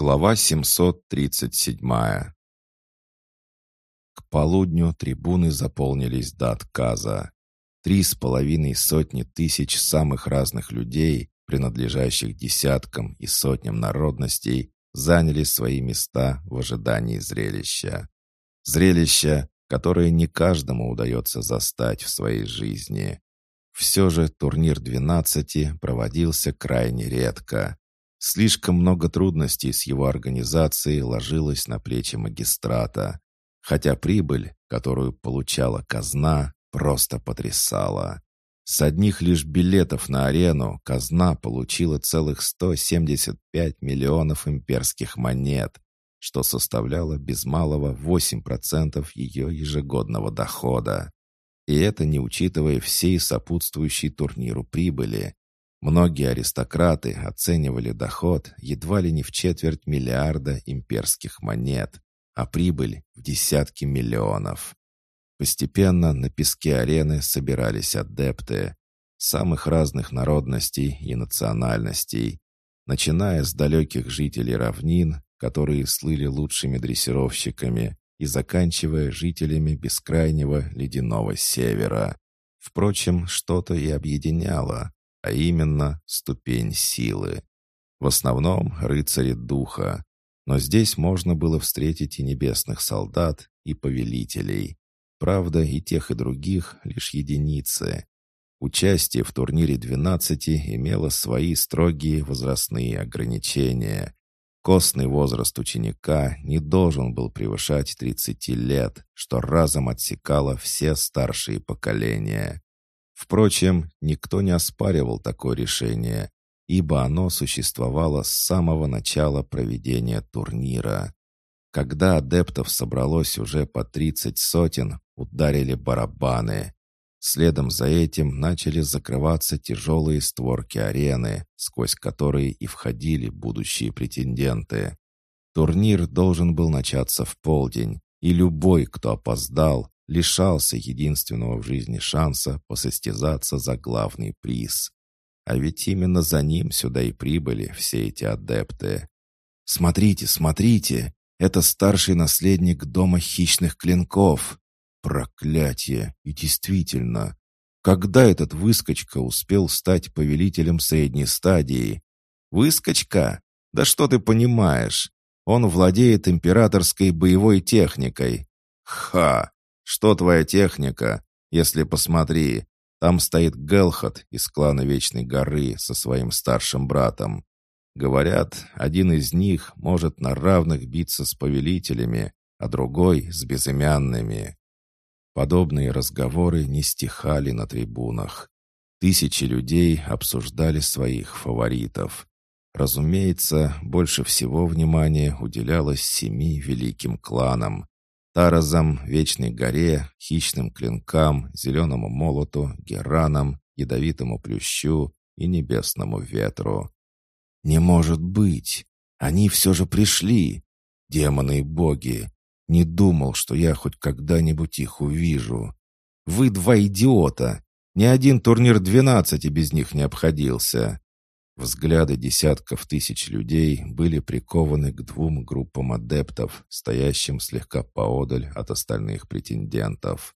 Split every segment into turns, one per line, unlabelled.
Глава 737 К полудню трибуны заполнились до отказа. Три с половиной сотни тысяч самых разных людей, принадлежащих десяткам и сотням народностей, заняли свои места в ожидании зрелища. Зрелища, которое не каждому удается застать в своей жизни. Все же турнир 12 проводился крайне редко. Слишком много трудностей с его организацией ложилось на плечи магистрата, хотя прибыль, которую получала казна, просто потрясала. С одних лишь билетов на арену казна получила целых 175 миллионов имперских монет, что составляло без малого 8% ее ежегодного дохода. И это не учитывая всей сопутствующей турниру прибыли, Многие аристократы оценивали доход едва ли не в четверть миллиарда имперских монет, а прибыль в десятки миллионов. Постепенно на песке арены собирались адепты самых разных народностей и национальностей, начиная с далеких жителей равнин, которые слыли лучшими дрессировщиками, и заканчивая жителями бескрайнего ледяного севера. Впрочем, что-то и объединяло а именно ступень силы. В основном рыцари духа, но здесь можно было встретить и небесных солдат, и повелителей. Правда, и тех, и других лишь единицы. Участие в турнире 12 имело свои строгие возрастные ограничения. Костный возраст ученика не должен был превышать 30 лет, что разом отсекало все старшие поколения. Впрочем, никто не оспаривал такое решение, ибо оно существовало с самого начала проведения турнира. Когда адептов собралось уже по тридцать сотен, ударили барабаны. Следом за этим начали закрываться тяжелые створки арены, сквозь которые и входили будущие претенденты. Турнир должен был начаться в полдень, и любой, кто опоздал, лишался единственного в жизни шанса посостязаться за главный приз. А ведь именно за ним сюда и прибыли все эти адепты. «Смотрите, смотрите! Это старший наследник дома хищных клинков!» Проклятие! И действительно, когда этот выскочка успел стать повелителем средней стадии? Выскочка? Да что ты понимаешь? Он владеет императорской боевой техникой. Ха! Что твоя техника? Если посмотри, там стоит Гелхот из клана Вечной Горы со своим старшим братом. Говорят, один из них может на равных биться с повелителями, а другой — с безымянными. Подобные разговоры не стихали на трибунах. Тысячи людей обсуждали своих фаворитов. Разумеется, больше всего внимания уделялось семи великим кланам, Таразам, Вечной горе, хищным клинкам, зеленому молоту, геранам, ядовитому плющу и небесному ветру. «Не может быть! Они все же пришли! Демоны и боги! Не думал, что я хоть когда-нибудь их увижу! Вы два идиота! Ни один турнир двенадцати без них не обходился!» Взгляды десятков тысяч людей были прикованы к двум группам адептов, стоящим слегка поодаль от остальных претендентов.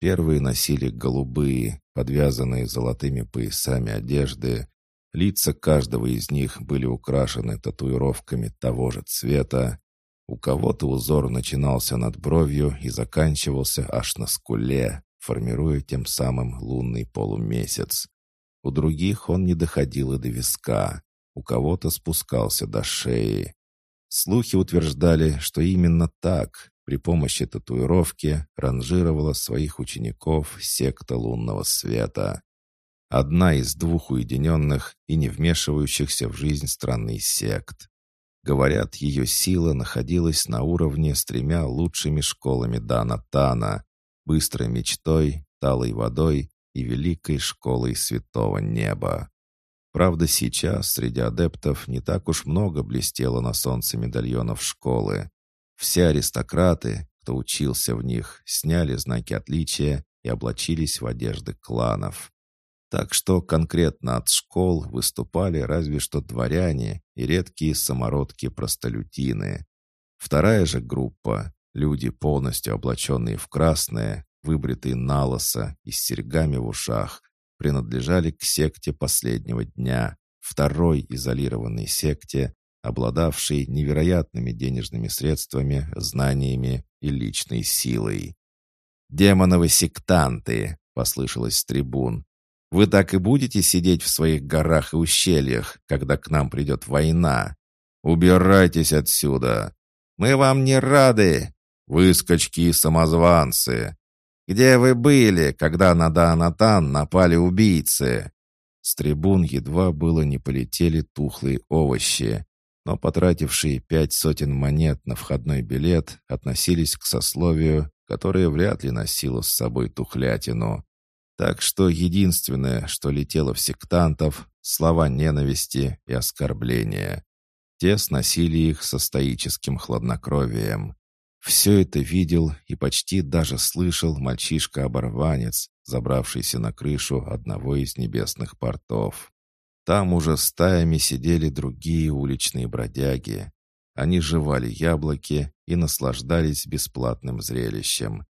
Первые носили голубые, подвязанные золотыми поясами одежды. Лица каждого из них были украшены татуировками того же цвета. У кого-то узор начинался над бровью и заканчивался аж на скуле, формируя тем самым лунный полумесяц. У других он не доходил и до виска, у кого-то спускался до шеи. Слухи утверждали, что именно так, при помощи татуировки, ранжировала своих учеников секта лунного света. Одна из двух уединенных и не вмешивающихся в жизнь страны сект. Говорят, ее сила находилась на уровне с тремя лучшими школами Дана Тана, быстрой мечтой, талой водой и великой школой святого неба. Правда, сейчас среди адептов не так уж много блестело на солнце медальонов школы. Все аристократы, кто учился в них, сняли знаки отличия и облачились в одежды кланов. Так что конкретно от школ выступали разве что дворяне и редкие самородки-простолюдины. Вторая же группа — люди, полностью облаченные в красное, выбритые налоса и с серьгами в ушах, принадлежали к секте последнего дня, второй изолированной секте, обладавшей невероятными денежными средствами, знаниями и личной силой. «Демоновы сектанты!» — послышалось с трибун. «Вы так и будете сидеть в своих горах и ущельях, когда к нам придет война? Убирайтесь отсюда! Мы вам не рады! Выскочки и самозванцы! Где вы были, когда на Даанатан напали убийцы?» С трибун едва было не полетели тухлые овощи, но потратившие пять сотен монет на входной билет относились к сословию, которое вряд ли носило с собой тухлятину. Так что единственное, что летело в сектантов, слова ненависти и оскорбления. Те сносили их со стоическим хладнокровием. Все это видел и почти даже слышал мальчишка-оборванец, забравшийся на крышу одного из небесных портов. Там уже стаями сидели другие уличные бродяги. Они жевали яблоки и наслаждались бесплатным зрелищем.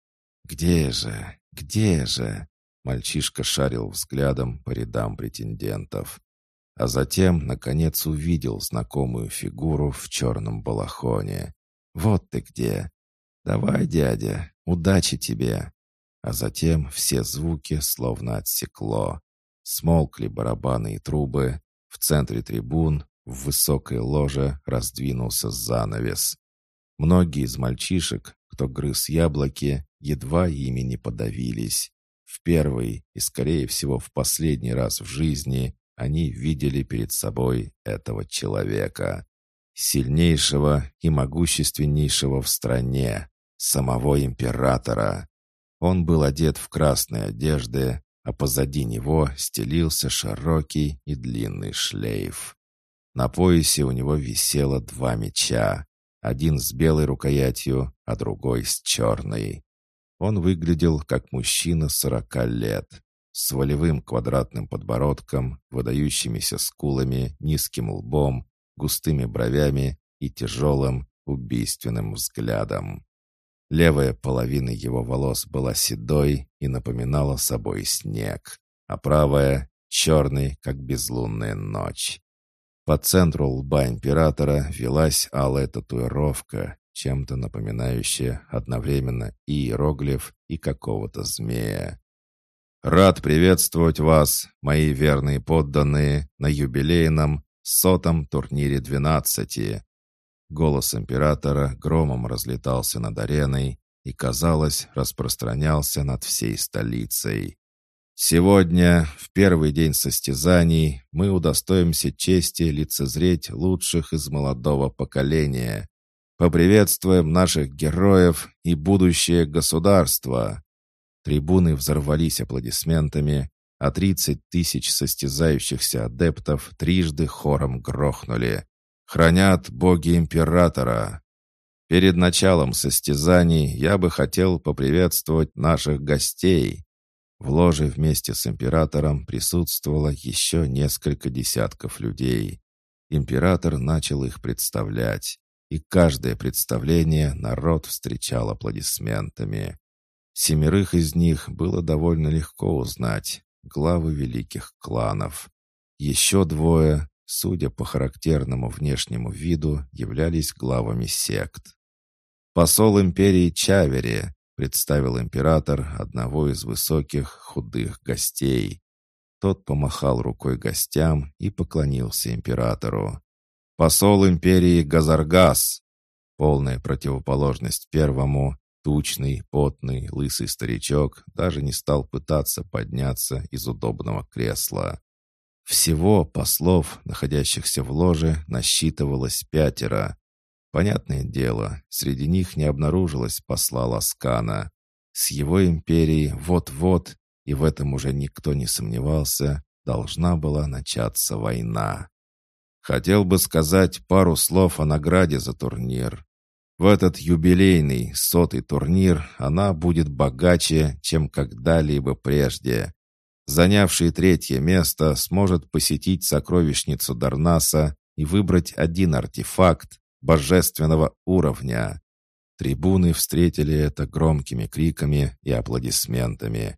«Где же? Где же?» Мальчишка шарил взглядом по рядам претендентов. А затем, наконец, увидел знакомую фигуру в черном балахоне. «Вот ты где! «Давай, дядя, удачи тебе!» А затем все звуки словно отсекло. Смолкли барабаны и трубы. В центре трибун, в высокой ложе, раздвинулся занавес. Многие из мальчишек, кто грыз яблоки, едва ими не подавились. В первый и, скорее всего, в последний раз в жизни они видели перед собой этого человека. Сильнейшего и могущественнейшего в стране, самого императора. Он был одет в красные одежды, а позади него стелился широкий и длинный шлейф. На поясе у него висело два меча, один с белой рукоятью, а другой с черной. Он выглядел как мужчина сорока лет, с волевым квадратным подбородком, выдающимися скулами, низким лбом, густыми бровями и тяжелым, убийственным взглядом. Левая половина его волос была седой и напоминала собой снег, а правая — черный, как безлунная ночь. По центру лба императора велась алая татуировка, чем-то напоминающая одновременно и иероглиф, и какого-то змея. «Рад приветствовать вас, мои верные подданные, на юбилейном сотом турнире двенадцати», Голос императора громом разлетался над ареной и, казалось, распространялся над всей столицей. «Сегодня, в первый день состязаний, мы удостоимся чести лицезреть лучших из молодого поколения. Поприветствуем наших героев и будущее государства!» Трибуны взорвались аплодисментами, а тридцать тысяч состязающихся адептов трижды хором грохнули. Хранят боги императора. Перед началом состязаний я бы хотел поприветствовать наших гостей. В ложе вместе с императором присутствовало еще несколько десятков людей. Император начал их представлять, и каждое представление народ встречал аплодисментами. Семерых из них было довольно легко узнать, главы великих кланов. Еще двое судя по характерному внешнему виду, являлись главами сект. «Посол империи Чавери», — представил император одного из высоких худых гостей. Тот помахал рукой гостям и поклонился императору. «Посол империи Газаргас», полная противоположность первому, тучный, потный, лысый старичок даже не стал пытаться подняться из удобного кресла. Всего послов, находящихся в ложе, насчитывалось пятеро. Понятное дело, среди них не обнаружилось посла Ласкана. С его империей вот-вот, и в этом уже никто не сомневался, должна была начаться война. Хотел бы сказать пару слов о награде за турнир. В этот юбилейный, сотый турнир она будет богаче, чем когда-либо прежде. Занявший третье место сможет посетить сокровищницу Дарнаса и выбрать один артефакт божественного уровня. Трибуны встретили это громкими криками и аплодисментами.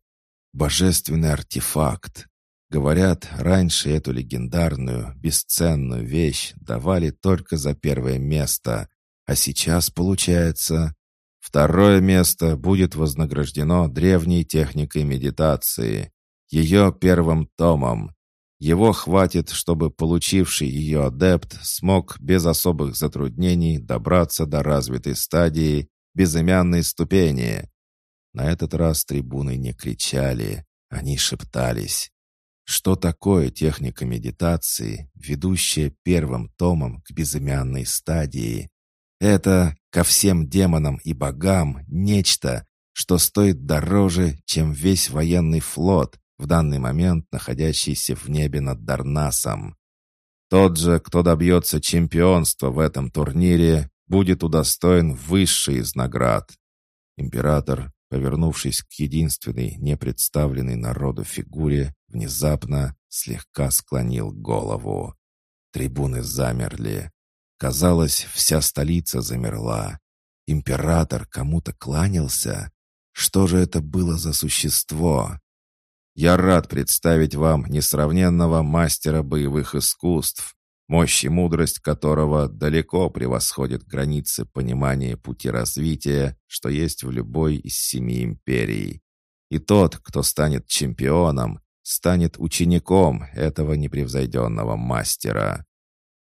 «Божественный артефакт!» Говорят, раньше эту легендарную, бесценную вещь давали только за первое место, а сейчас, получается, второе место будет вознаграждено древней техникой медитации, ее первым томом. Его хватит, чтобы получивший ее адепт смог без особых затруднений добраться до развитой стадии безымянной ступени. На этот раз трибуны не кричали, они шептались. Что такое техника медитации, ведущая первым томом к безымянной стадии? Это ко всем демонам и богам нечто, что стоит дороже, чем весь военный флот, в данный момент находящийся в небе над Дарнасом. Тот же, кто добьется чемпионства в этом турнире, будет удостоен высшей из наград. Император, повернувшись к единственной непредставленной народу фигуре, внезапно слегка склонил голову. Трибуны замерли. Казалось, вся столица замерла. Император кому-то кланялся. Что же это было за существо? Я рад представить вам несравненного мастера боевых искусств, мощь и мудрость которого далеко превосходит границы понимания пути развития, что есть в любой из семи империй. И тот, кто станет чемпионом, станет учеником этого непревзойденного мастера.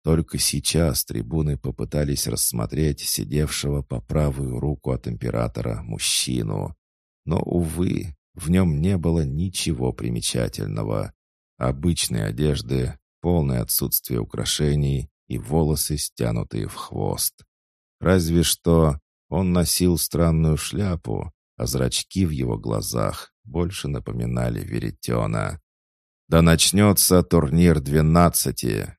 Только сейчас трибуны попытались рассмотреть сидевшего по правую руку от императора мужчину. Но, увы, в нем не было ничего примечательного. Обычные одежды, полное отсутствие украшений и волосы, стянутые в хвост. Разве что он носил странную шляпу, а зрачки в его глазах больше напоминали веретена. «Да начнется турнир двенадцати!»